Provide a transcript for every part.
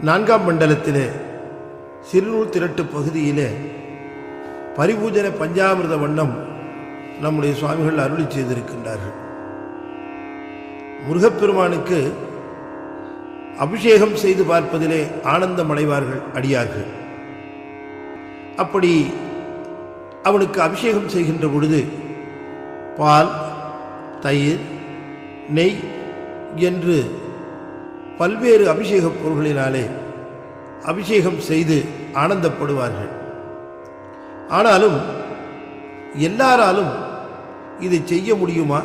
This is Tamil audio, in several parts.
நான்காம் மண்டலத்திலே சிறுநூல் திரட்டு பகுதியிலே பரிபூஜன பஞ்சாமிர்த வண்ணம் நம்முடைய சுவாமிகள் அருளி செய்திருக்கின்றார்கள். முருகப்பெருமானுக்கு அபிஷேகம் செய்து பார்ப்பதிலே ஆனந்தம் அடைவார்கள் அடியார்கள். அப்படி அவனுக்கு அபிஷேகம் செய்கின்ற பொழுது பால் தயிர் நெய் என்று பல்வேறு அபிஷேகப் பொருள்களினாலே அபிஷேகம் செய்து ஆனந்தப்படுவார்கள். ஆனாலும் எல்லாராலும் இதை செய்ய முடியுமா?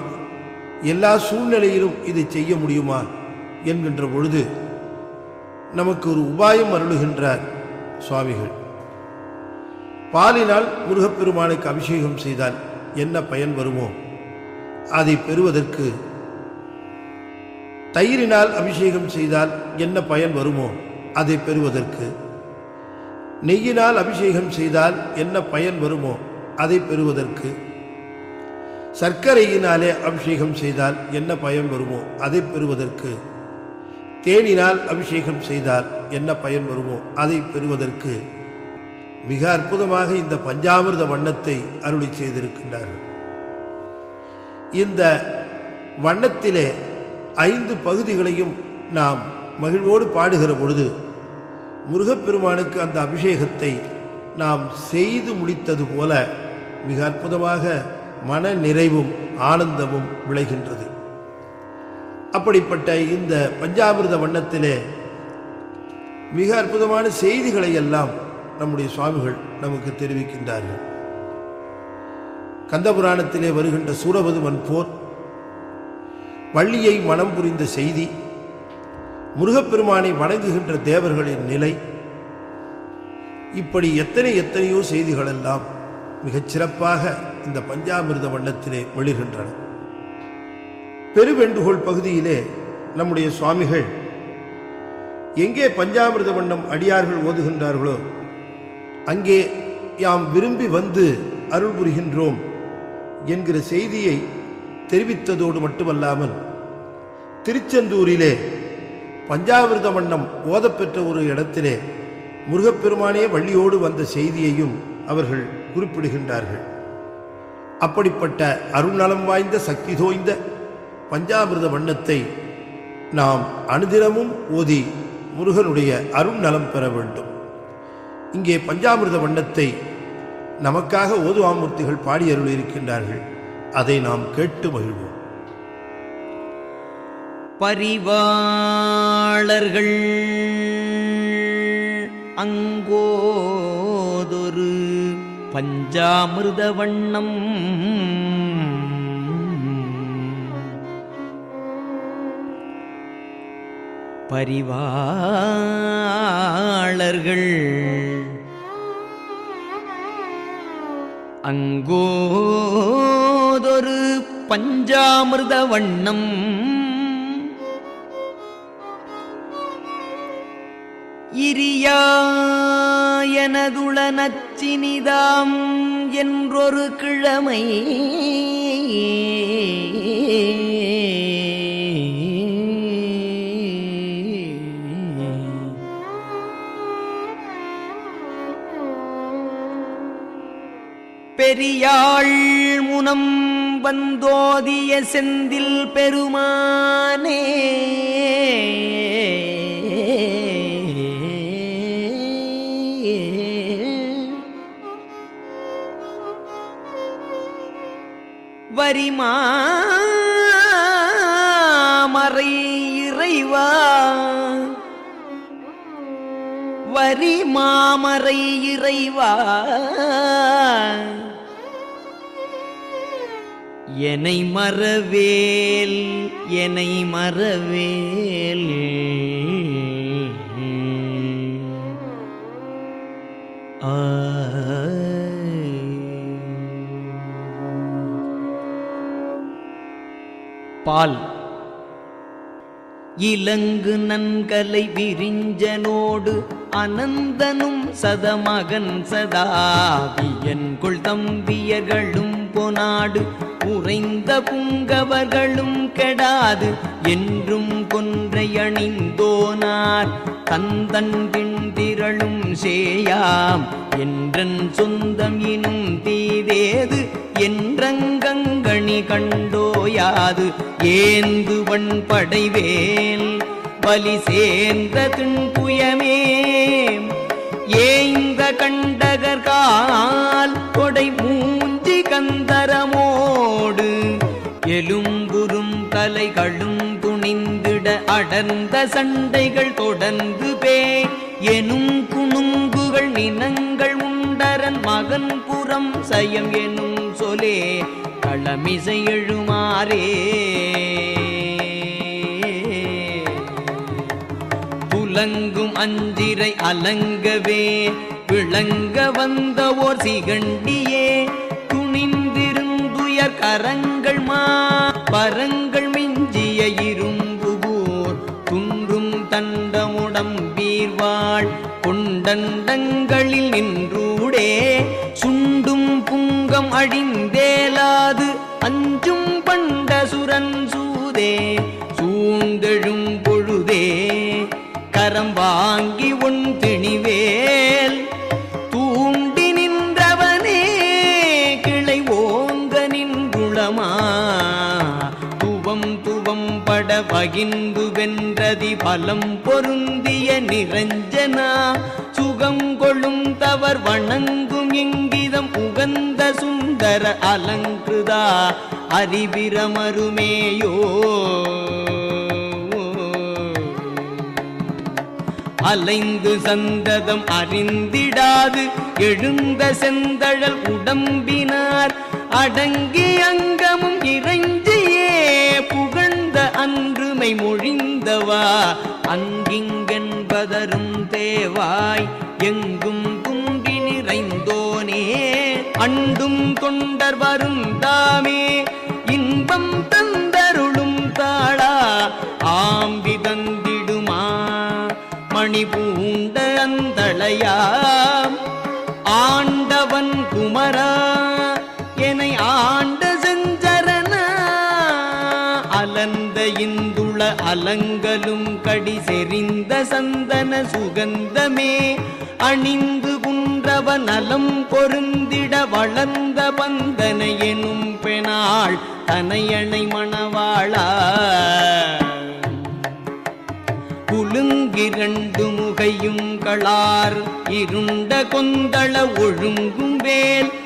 எல்லா சூழ்நிலையிலும் இதை செய்ய முடியுமா? என்கின்ற பொழுது நமக்கு ஒரு உபாயம் அருளுகின்றார் சுவாமிகள். பாலினால் முருகப்பெருமானுக்கு அபிஷேகம் செய்தால் என்ன பயன் வருமோ? அதை பெறுவதற்கு தயிரினால் அபிஷேகம் செய்தால் என்ன பயன் வருமோ அதை பெறுவதற்கு. நெய்யினால் அபிஷேகம் செய்தால் என்ன பயன் வருமோ அதை பெறுவதற்கு. சர்க்கரையினாலே அபிஷேகம் செய்தால் என்ன பயன் வருமோ அதை பெறுவதற்கு. தேனினால் அபிஷேகம் செய்தால் என்ன பயன் வருமோ அதை பெறுவதற்கு. மிக அற்புதமாக இந்த பஞ்சாமிர்த வண்ணத்தை அருளி செய்திருக்கின்றார்கள். இந்த வண்ணத்திலே ஐந்து பகுதிகளையும் நாம் மகிழ்வோடு பாடுகிற பொழுது முருகப்பெருமானுக்கு அந்த அபிஷேகத்தை நாம் செய்து முடித்தது போல மிக அற்புதமாக மன நிறைவும் ஆனந்தமும் விளைகின்றது. அப்படிப்பட்ட இந்த பஞ்சாமிர்த வண்ணத்திலே மிக அற்புதமான செய்திகளை எல்லாம் நம்முடைய சுவாமிகள் நமக்கு தெரிவிக்கின்றார்கள். கந்தபுராணத்திலே வருகின்ற சூரபதுமன் போர் வள்ளியை மனம் புரிந்த செய்தி முருகப்பெருமானை வணங்குகின்ற தேவர்களின் நிலை. இப்படி எத்தனை எத்தனையோ செய்திகள் எல்லாம் மிகச் சிறப்பாக இந்த பஞ்சாமிர்த வண்ணத்திலே ஒளிர்கின்றன பெருவெண்டுகோள் பகுதியிலே நம்முடைய சுவாமிகள் எங்கே பஞ்சாமிர்த வண்ணம் அடியார்கள் ஓதுகின்றார்களோ அங்கே யாம் விரும்பி வந்து அருள் புரிகின்றோம் என்கிற செய்தியை தெரிவித்ததோடு மட்டுமல்லாமல் திருச்செந்தூரிலே பஞ்சாவிரத வண்ணம் ஓதப்பெற்ற ஒரு இடத்திலே முருகப்பெருமானே வள்ளியோடு வந்த செய்தியையும் அவர்கள் குறிப்பிடுகின்றார்கள். அப்படிப்பட்ட அருள்நலம் வாய்ந்த சக்தி தோய்ந்த பஞ்சாமிர்த வண்ணத்தை நாம் அனுதினமும் ஓதி முருகனுடைய அருள் நலம் பெற வேண்டும். இங்கே பஞ்சாமிர்த வண்ணத்தை நமக்காக ஓதுவாமூர்த்திகள் பாடி அருள் இருக்கின்றார்கள் அதை நாம் கேட்டு மகிழ்வோம். பரிவாளர்கள். அங்கோதொரு பஞ்சாமிருத வண்ணம் பரிவாளர்கள். அங்கோதொரு பஞ்சாமிருத வண்ணம் இரியாயனதுள நச்சினிதாம் என்றொரு கிழமை. பெரியாள் முனம் வந்தோதிய செந்தில் பெருமானே. வரிமாமறை இறைவா. வரி மாமரை இறைவா. என்னை மறவேல் என்னை மறவேல். ஆ. பால். இலங்கு நன்கலை விரிஞ்சனோடு அனந்தனும் சதமகன் சதாவியன் சதாவியன்குள் தம்பியர்களும் பொனாடு உறைந்த புங்கவர்களும் கெடாது என்றும் கொன்றை அணிந்தோனார். தந்தன் திரளும் சேயாம் என்றன் சொந்தம் இனும் தீதேது என்றங்கங்கணி கண்டோயாது. ஏந்துவன் படைவேல் பலி சேர்ந்த திண்புயமே. ஏய்ந்த கண்டகர்கால் கொடை மூஞ்சி கந்தரமோ எலும்புறும் தலைகளும் துணிந்திட அடர்ந்த சண்டைகள் தொடர்ந்து பே. எனும் குணுங்குகள் நினங்கள் உண்டரன் மகன் புறம் சயம் எனும் சொலே களமிசை எழுமாறே. புலங்கும் அஞ்சிரை அலங்கவே. விளங்க வந்த ஓர் சிகண்டியே. கரங்கள் மா பரங்கள் மிஞ்சிய இரும்பு இரும்புகூர் துன்றும் தண்டமுடம் வீர்வாள் கொண்டண்டங்களில் நின்றூடே. சுண்டும் புங்கம் அழிந்தேலாது அஞ்சும் பண்ட சுரன் சூதே. சூழ்ந்தெழும் பொழுதே கரம் வாங்கி பலம் பொருந்திய நிரஞ்சனா சுகம் கொள்ளும் தவர் வணங்கும் இங்கிதம் உகந்த சுந்தர அலங்கிருதா அறிபிரமருமேயோ அலைந்து சந்ததம் அறிந்திடாது எழுந்த செந்தழல் உடம்பினார் அடங்கி அங்கமும் இறைஞ்சி அன்றுமை மொழிந்தவா? அங்கிங்கென்பதரும் தேவாய் எங்கும் குன்றி நிறைந்தோனே. அண்டும் தொண்டர் வரும் தாமே இன்பம் தந்தருளும் தாளா? ஆம்பி தந்திடுமா? மணி பூண்ட அந்தளையாம். ஆண்டவன் குமரா? அலங்கலும் கடி செறிந்த சந்தன சுகந்தமே. அணிந்து குன்றவ நலம் பொருந்திட வளர்ந்த பந்தன எனும் பெணாள் தனையணை மணவாளா. குலுங்கிரண்டு முகையும் களார் இருண்ட கொந்தள ஒழுங்கும் வேல்.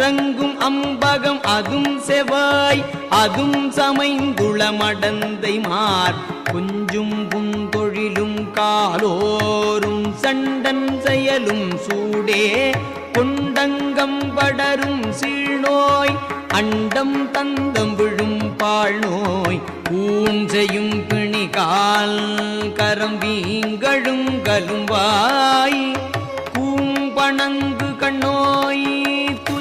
உறங்கும் அம்பகம் அதும் செவாய் அதும் சமைந்துள மடந்தை மார். கொஞ்சும் புந்தொழிலும் காலோரும் சண்டன் செயலும் சூடே. கொண்டங்கம் படரும் சீழ்நோய் அண்டம் தந்தம் விழும் பாழ் நோய் பூஞ்சையும் பிணிகால் கரம் வீங்கழும் கலும்பாய் பூம்பணங்கு கண்ணோ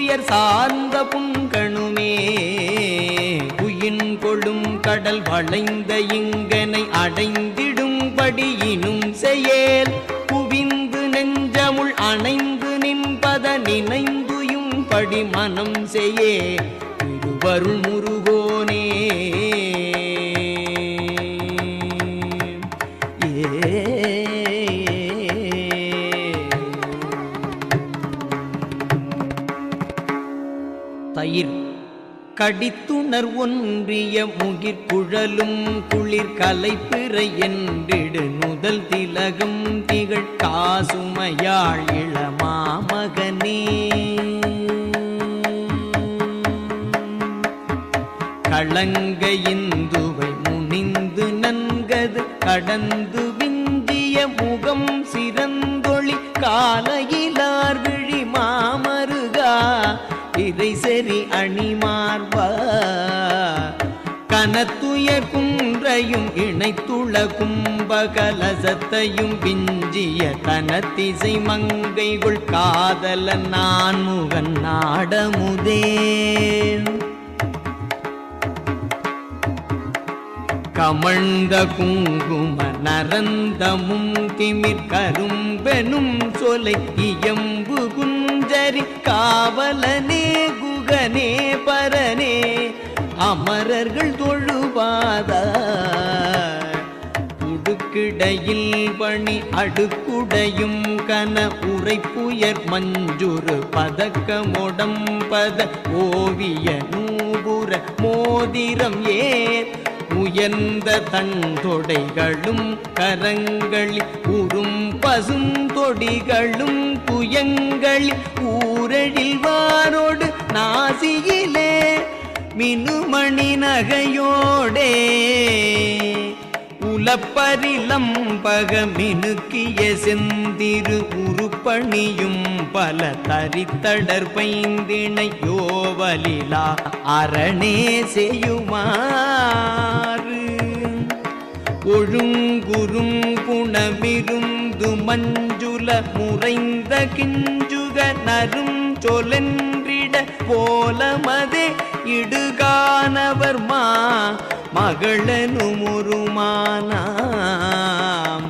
துயர் சார்ந்த புங்கணுமே உயின் கொழும் கடல் வளைந்த இங்கனை அடைந்திடும்படியினும் செயல் குவிந்து நெஞ்சமுள் அணைந்து நின்பத நினைந்துயும் படி மனம் செய்யே திருவருள் முருகோனே. கடித்துணர் ஒன்றிய முகிற் குளிர் கலைப்பிறை என்றிடு முதல் திலகம் திகழ் காசுமையாள் இளமாமகனே. களங்க இந்துவை முனிந்து நன்கது கடந்து விஞ்சிய முகம் சிறந்தொளி காலையிலார் விழி மாமருகா. இறை தூய குன்றையும் இணைத்துள கும்பகலசத்தையும் விஞ்சிய தனத்திசை மங்கைகுள் காதல நான் முகன் நாடமுதே கமழ்ந்த குங்கும நரந்தமும் திமிர் கரும்பெனும் சொலை இயம்பு குஞ்சரி காவலனே குகனே பரனே அமரர்கள் தொழுவாத உடுக்கிடையில் பணி அடுக்குடையும் கன உரைப்புயர் மஞ்சுரு பதக்கமுடம்பத ஓவிய நூபுர மோதிரம் ஏர். உயர்ந்த தன் தொடைகளும் கரங்களில் உறும் பசும் தொடிகளும் புயங்களில் ஊரழில் வாரோடு நாசியிலே. மினுமணி நகையோடே உலப்பரிலம் பகமினுக்கிய செந்திரு உருப்பணியும் பல தரித்தடர் பைந்திணை அரணே செய்யுமாறு. ஒழுங்குறும் குணமிருந்து மஞ்சுல முறைந்த கிஞ்சுக நரும் சொலென்றிட போலமதே இடுகானவர் மா மகளனுமுருமானாம்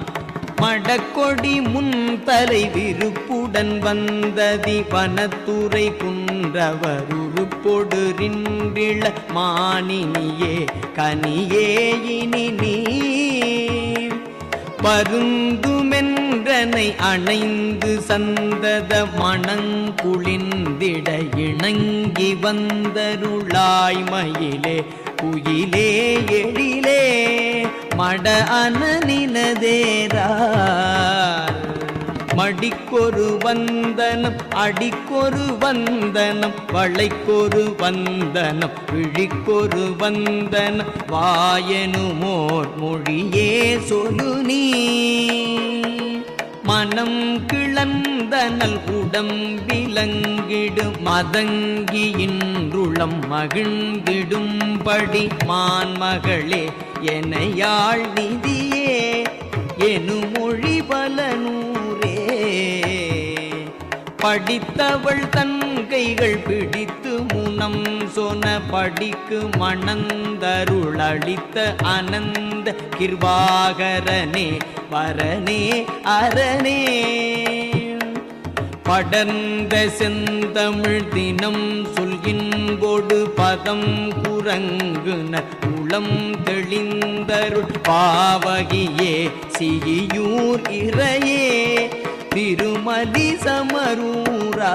மடக்கொடி முன் தலை விருப்புடன் வந்ததி வனத்துறை குன்றவர் உருப்பொடு ரின்றிள மானினியே கனியே இனி நீ மருந்துமென்றனை அணைந்து சந்தத மணங்குளிந்திட இணங்கி வந்தருளாய்மயிலே குயிலே எழிலே மட அனநினதேரா மடிக்கொரு வந்தனம் அடிக்கொரு வந்தனம் வளைக்கொரு வந்தனம் பிழிக்கொரு வந்தனம் வாயனுமோர் மொழியே சொல்லு நீ. மனம் கிளந்தனல் உடம்பிலங்கிடு மதங்கி இன்றுளம் மகிழ்ந்திடும்படி மான்மகளே எனையாள் நிதியே எனும் மொழி பல படித்தவள் தன் கைகள் பிடித்து முனம் சொன படிக்கு மணந்தருளளித்த அனந்த கிருபாகரனே வரனே அரணே. படர்ந்த செந்தமிழ் தினம் சொல்கின்போடு பதம் குரங்குன உளம் தெளிந்தருள் பாவகியே சிகியூர் இறையே. திருமதி சமரூரா.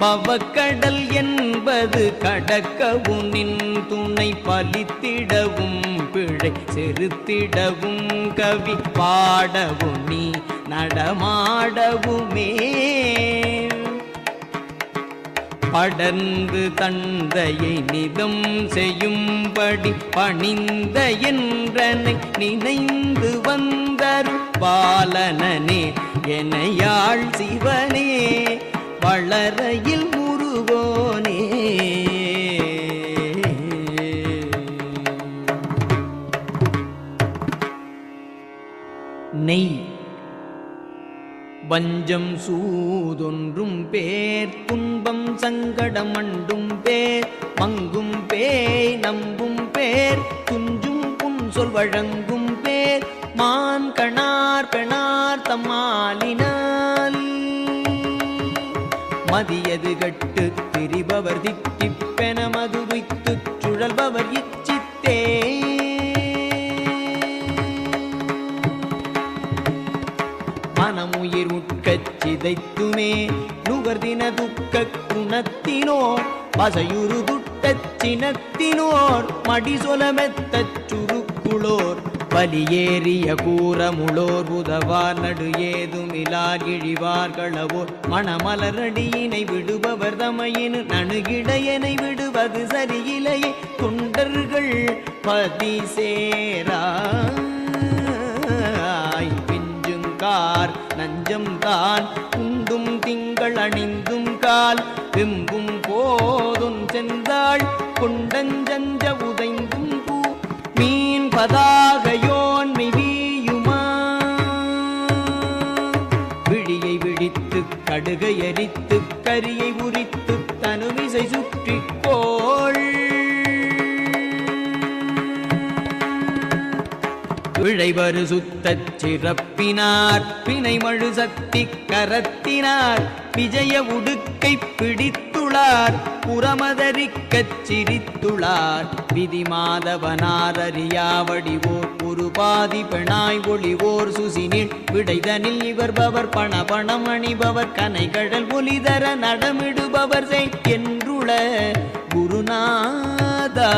பவக்கடல் என்பது கடக்கவும் நின் துணை பலித்திடவும் பிழை செருத்திடவும் கவி பாடவும் நீ நடமாடவுமே. படர்ந்து தந்தையை நிதம் செய்யும்படி பணிந்த என்றனை நினைந்து வந்தருள் பாலனனே என்னையாள் சிவனே வளரையில் முருகோனே நெய் வஞ்சம் சூதொன்றும் பேர் துன்பம் சங்கடம் அண்டும் பேர் மங்கும் பேய் நம்பும் பேர் துஞ்சும் புன் சொல் வழங்கும் மான் கணார் பெணார் தம்மாலினால். மதியது கட்டு திரிபவர் திட்டிப்பென மது வைத்து சுழல்பவர் இச்சித்தே. மனமுயிர் உட்கச் சிதைத்துமே நுகர்தின துக்க குணத்தினோர் பசையுரு துட்டச் சினத்தினோர் மடிசொலமெத்தச் சுருக்குளோர். பலியேறிய கூறமுளோர் உதவார் நடு ஏதும் இலார் இழிவார்களவோர் மணமலரடியினை விடுபவர் தமையினு நணுகிடையனை விடுவது சரியிலையே தொண்டர்கள் பதி சேராய் பிஞ்சுங்கார் நஞ்சம் தான். உண்டும் திங்கள் அணிந்தும் கால் வெம்பும் போதும் சென்றாள் கொண்டஞ்சஞ்ச உதைந்தும் பூ மீன் பதாகையோன் கடுகை எரித்து கரியை உரித்து தனுமிசை சுற்றி கோள். விழைவரு சுத்தச் சிறப்பினார் பிணைமழு சக்தி கரத்தினார் விஜய உடுக்கை பிடித்துளார் புறமதறிக்கச் சிரித்துளார் விதிமாதவனார் அறியாவடிவோ ஒரு பாதி பெணாய் ஒளிவோர் சுசினில். விடைதனில் இவர் பவர் பண பணம் அணிபவர் கனைகடல் ஒலிதர நடமிடுபவர் செய் என்றுள குருநாதா.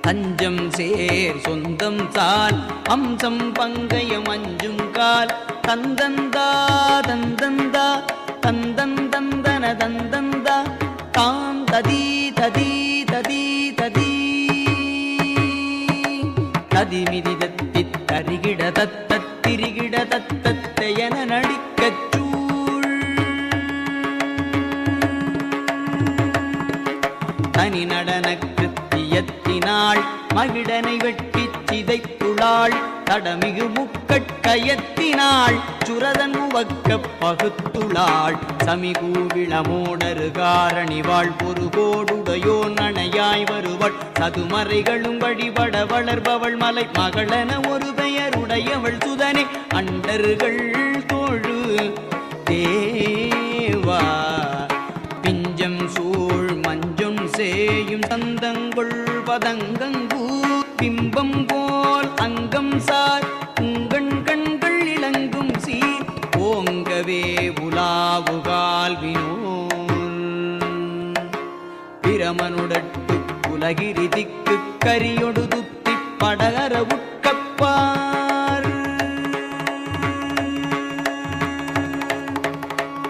தஞ்சம் சேர் சொந்தம் சால் அம்சம் பங்கயம் அஞ்சும் கால். தந்தந்தா தந்தந்தா தந்தன் தந்தன தந்தந்தா தாம் ததி ததீ ததிமிதி தத்தி தரிகிட தத்தத் திரிகிட தத்தத்தையன நடிக்கச் சூழ். தனி நடன கிருத்தியத்தினாள் மகிடனை வெட்டி சிதைத்துளாள் தடமிகு முக்கட்கயத்தினாள் சுரதன் உவக்க பகுத்துளாள். சமிகூவிளமோடரு காரணிவாள் பொறுகோடுடையோ நனையாய் வருவள். சதுமறைகளும் வழிபட வளர்பவள் மலை மகளென ஒரு பெயருடையவள் சுதனே. அண்டர்கள் தோழு தேவா. பிஞ்சம் சூழ் மஞ்சும் சேயும் தந்தங்கொள் பதங்கங்கூ பிம்பம் போ அங்கம் சார். உங்கண் கண்கள் இளங்கும் சீர். ஓங்கவே உலாவுகால் வினோன் பிரமனுடட்டு உலகிரி திக்கு கரியொடு துத்தி படகர உட்கப்பார்.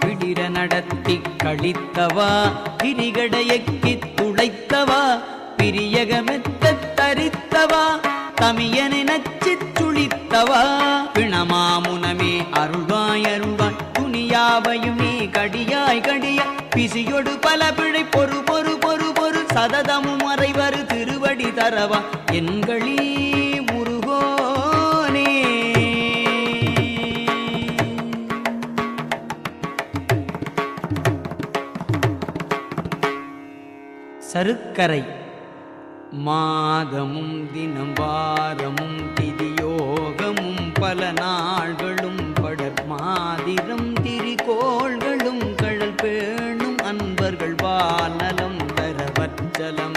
பிடிர நடத்தி கழித்தவா? பிரிகடையக்கித் துளைத்தவா? பிரியகமெத்த தரித்தவா? தமியனை நச்சித் துளித்தவா பிணமாமுனமே அருள்வாய் அருள்வாய். துணியாவையும் நீ கடியாய் கடிய பிசியொடு பல பிழை பொறு பொறு பொறு பொறு. சததமும் அறைவரு திருவடி தரவா? எண்களீ முருகோனே. சருக்கரை. மாதமும் தினம் வாரமும் திதியோகமும் பல நாள்களும் படர் மாதிரம் திரிகோள்களும் கழல் பேணும் அன்பர்கள் வானலம் தரவற்றலம்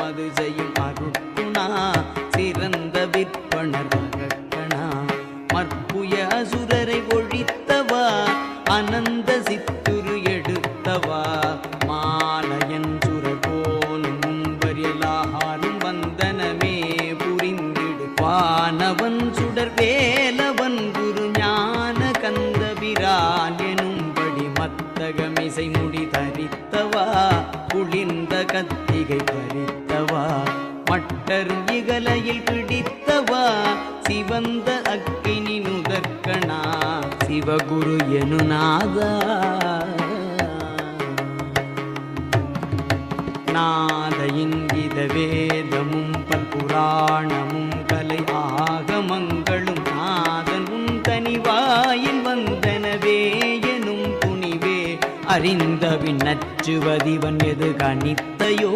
சிவகுரு எனுநாதா நாத. இங்கித வேதமும் பல்புராணமும் கலை ஆகமங்களும் நாதனும் தனிவாயில் வந்தனவே எனும் துணிவே. அறிந்தவின் நச்சுவதிவன் எது கணித்தையோ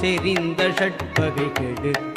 செறிந்த ஷட்பகை கெடுக்க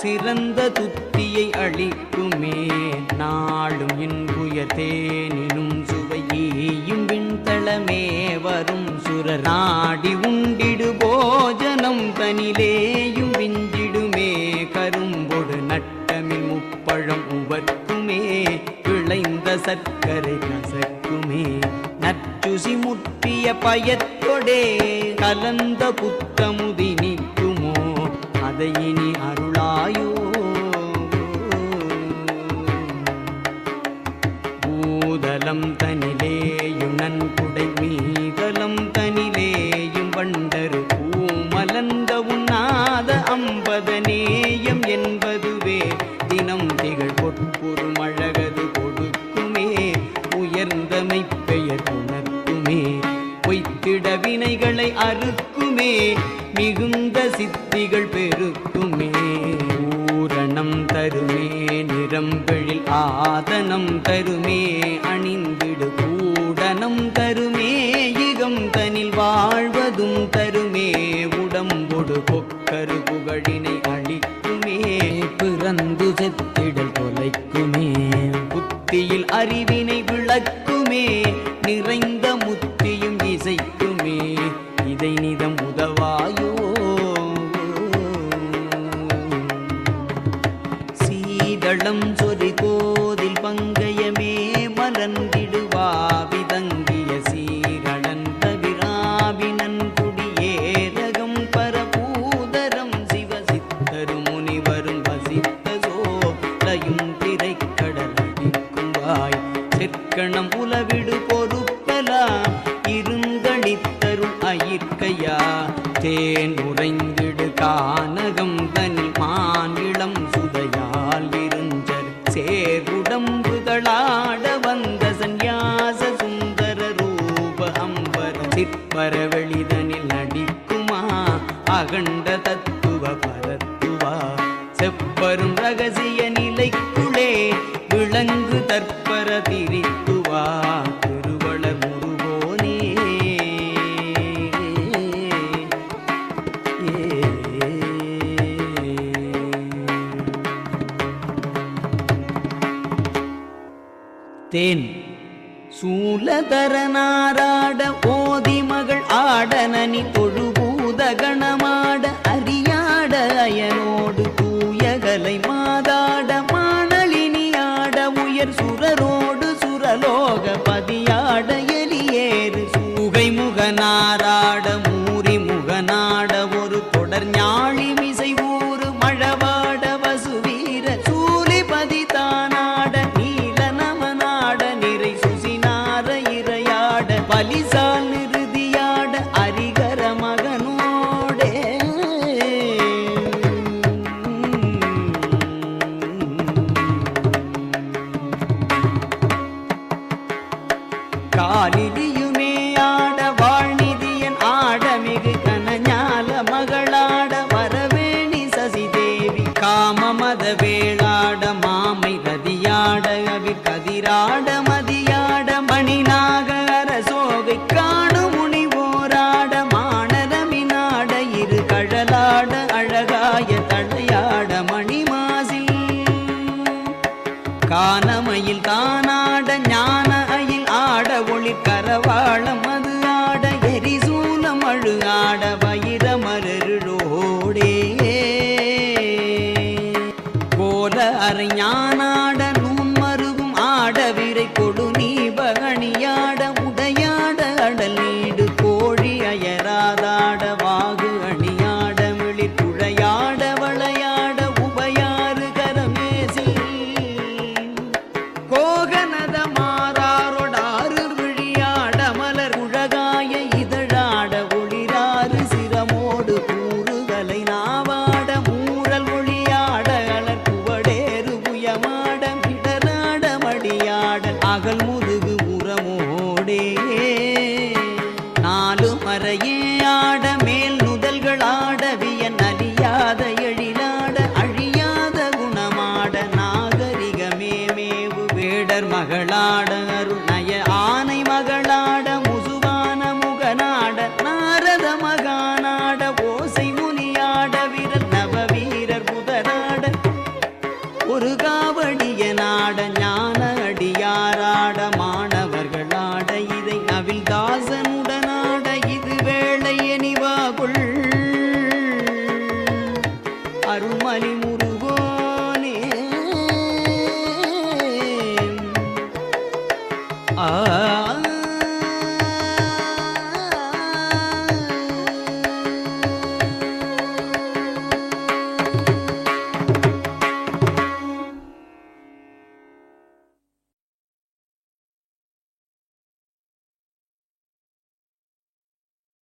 சிறந்த துத்தியை அளிக்குமே. நாளும் இன்புய தேனினும் சுவையேயும் விண்தளமே. வரும் சுரர் நாடி உண்டிடு போஜனம் தனிலேயும் விஞ்சிடுமே. கரும்பொடு நட்டமில் முப்பழம் உவர்க்குமே விளைந்த சர்க்கரை கசக்குமே. நச்சுசி முற்றிய பயத்தொடே. கலந்த புத்தமுதி நிற்குமோ அதையினி அருள் பூதலம் தனிலேயும் நன்குடை மீகலம் தனிலேயும் வண்டரு பூமலந்த உண்ணாத அம்பதநேயம் என்பதுவே. தினம் திகழ் பொற்புறும் அழகது கொடுக்குமே உயர்ந்தமை பெயர் உணர்த்துமே. பொய்த்திட வினைகளை அறுக்குமே மிகுந்த சித்திகள் பெருக்குமே. ஊரணம் தருமே நிறம்பெழில் ஆதனம் தருமே. கூடனம் தருமே இகம் தனில் வாழ்வதும் தருமே. உடம்பொடு பொக்கரு புகழினை அளிக்குமே பிறந்து செத்திடல் தொலைக்குமே. புத்தியில் அறிவினை விளக்குமே. நிறைந்த தேன் உறைந்திடு கானகம் தனில் மாநிலம் சுதையால் இருஞ்சர் சேர்வுடம்புதளாட வந்த சந்நியாச சுந்தர ரூப அம்பர. சிற்பர நடிக்குமா? அகண்ட தத்துவ பரத்துவா? செப்பரும் ரகசிய நிலைக்குளே விளங்கு தற்பர திரி ஆட ஓதி மகள் ஆடனனி